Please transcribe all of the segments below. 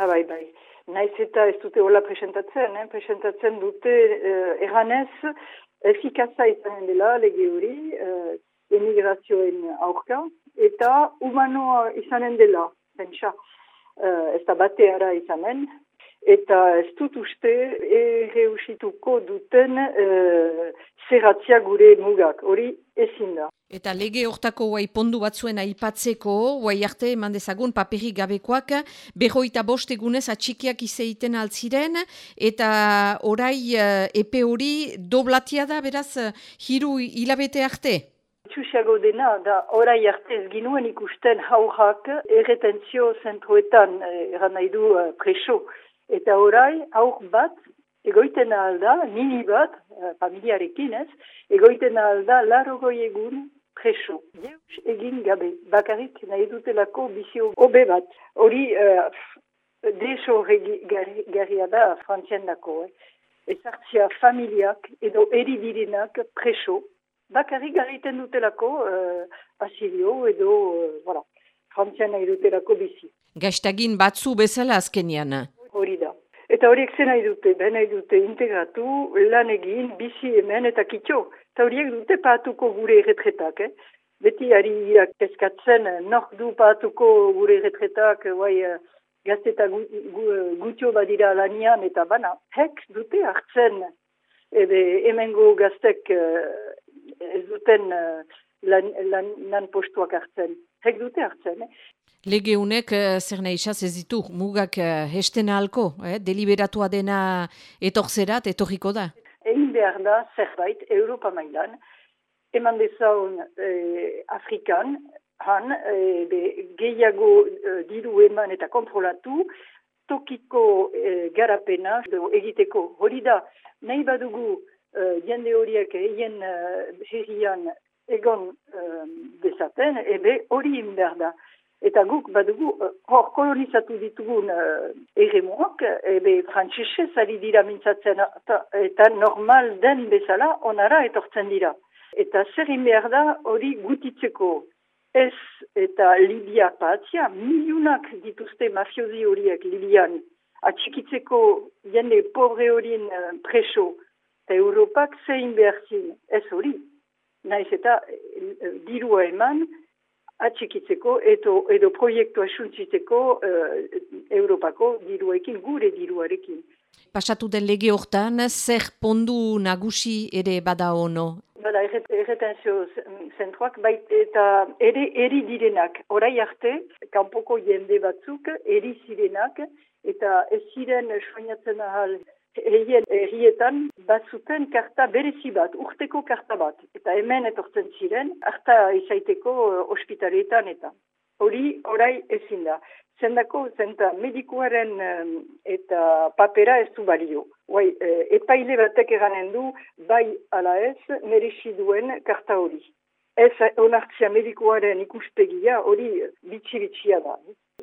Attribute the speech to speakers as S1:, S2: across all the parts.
S1: Ah, bai, bai. Naiz eta ez dute hola presentatzen, eh? presentatzen dute uh, erranez efikaza izanen dela lege hori uh, emigrazioen aurka eta humanoa izanen dela, pentsa, uh, ez da bateara izanen, eta ez dut uste erreusituko duten uh, zerratzia gure mugak, hori ezin da.
S2: Eta lege hortako guai pondu batzuen aipatzeko, guai arte eman dezagun paperik gabekoak, berroita bost egunez atxikiak izaiten altziren, eta orai uh, epe hori doblatia da, beraz, hiru hilabete arte?
S1: Txusiago dena, da orai arte ez ginuen ikusten haurrak erretentzio zentroetan, eh, eran nahi du preso. Eta orai, haur bat, egoiten alda, nini bat, uh, familiarekin ez, egoiten alda, laro egun, preso. Deus egin gabe, bakarrik nahi dutelako bizio obe bat. Hori uh, deso garria da frantzien dako. Eh? Ezartzia familiak edo eridirenak preso. Bakarrik garriten dutelako uh, asilio edo, uh, voilà, frantzien nahi dutelako bizi.
S2: Gaztagin batzu bezala azkenian.
S1: Eta horiek zen nahi dute, ben nahi dute integratu, lan egin, bizi hemen eta kitxo. Eta horiek dute patuko gure erretretak, eh? Beti ari irak eskatzen, nok du patuko gure erretretak, guai, eh, gazteta gutio badira lanian, eta bana, hek dute hartzen, ebe hemengo gaztek eh, ez duten eh, lan, lan, lan postuak hartzen. Hek dute hartzen, eh?
S2: Lege unek uh, zer nahi ez ditu, mugak uh, hestena halko, eh? deliberatua dena etorzerat, etorriko da?
S1: Egin behar da, zerbait, Europa mailan, eman dezaun eh, Afrikan, han, eh, be, gehiago eh, diru eman eta kontrolatu, tokiko eh, garapena egiteko. Hori da, nahi badugu eh, jende horiek egin eh, herrian egon eh, bezaten, ebe hori inber da. Eta guk badugu, eh, hor kolonizatu ditugun uh, eremuak, ebe frantzesez ari dira mintzatzen eta normal den bezala onara etortzen dira. Eta zer behar da hori gutitzeko ez eta Libia patzia, miliunak dituzte mafiozi horiek Libian, atxikitzeko jende pobre horien preso, eta Europak zein behar zin, ez hori. Naiz eta uh, dirua eman, atxikitzeko edo, edo proiektua suntziteko uh, Europako diruekin, gure diruarekin.
S2: Pasatu den lege hortan, zer pondu nagusi ere bada ono?
S1: Bada, erretenzio zentroak, bait eta ere eri direnak. Horai arte, kanpoko jende batzuk, eri zirenak, eta ez ziren soinatzen ahal Eien errietan batzuten karta berezi bat, urteko karta bat. Eta hemen etortzen ziren, harta izaiteko uh, ospitaletan eta. Hori, orai ezin da. Zendako, zenta medikuaren um, eta papera ez du balio. Bai, uh, epaile batek eganen du, bai ala ez, merexi duen karta hori. Ez onartzia medikuaren ikuspegia hori bitxi-bitxia da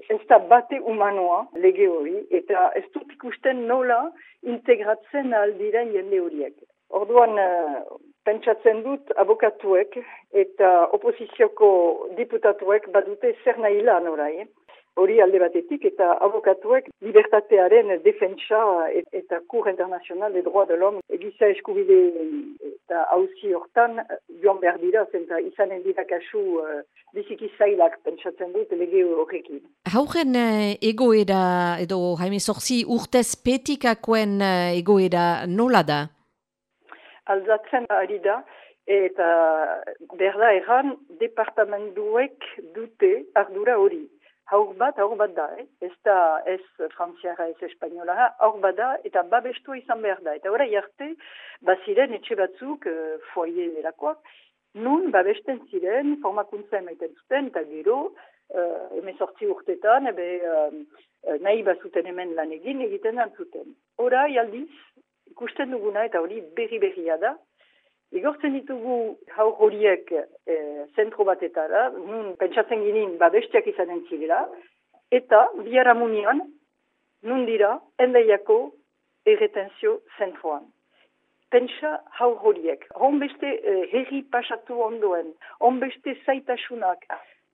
S1: ez da bate humanoa lege hori, eta ez dut ikusten nola integratzen aldiren jende horiek. Orduan, uh, pentsatzen dut abokatuek eta oposizioko diputatuek badute zer nahi lan orai. Eh? Hori alde batetik eta abokatuek libertatearen defentsa eta kur internazional de droit de l'homme egiza eskubide eta hauzi hortan joan behar dira zenta izanen dira kasu uh, biziki zailak pentsatzen dut lege horrekin.
S2: Haugen uh, egoera edo jaime zorzi urtez petikakoen egoera nola da?
S1: Alzatzen ari da eta berda erran departamentuek dute ardura hori haur bat, haur bat da, eh? ez da ez frantziara, ez espainola, haur bat da, eta babestu izan behar da. Eta ora jarte, baziren etxe batzuk, uh, foie delakoak, nun babesten ziren, formakuntza emaiten zuten, eta gero, uh, emezortzi urtetan, ebe, uh, nahi bazuten hemen lan egin, egiten zuten. Ora, aldiz, ikusten duguna, eta hori berri-berria da, Igortzen ditugu haur horiek e, zentro batetara, nun pentsatzen ginen babestiak izanen zirela, eta biara munian, nun dira, endaiako erretenzio zentroan. Pentsa haur horiek, honbeste e, herri pasatu ondoen, honbeste zaitasunak,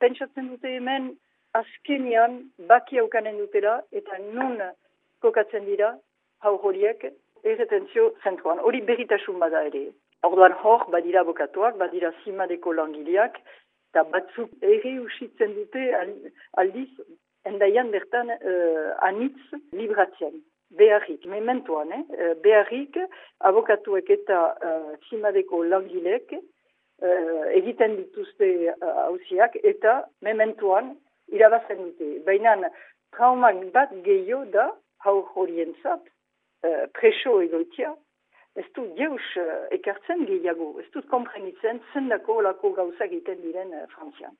S1: pentsatzen dute hemen azkenian baki haukanen dutela eta nun kokatzen dira hau horiek erretentzio zentroan. Hori berritasun bada ere. Orduan hor, badira abokatuak, badira zimadeko langileak, eta batzuk ere usitzen dute aldiz, endaian bertan uh, anitz libratzen. Beharrik, mementoan, eh? beharrik, abokatuek eta uh, zimadeko langilek uh, egiten dituzte hausiak uh, eta mementoan irabazen dute. Baina traumak bat gehiago da, hau horien zat, uh, preso egoitia, ez du jeus uh, ekartzen gehiago, ez dut komprenitzen zendako olako gauza egiten diren uh, frantzian.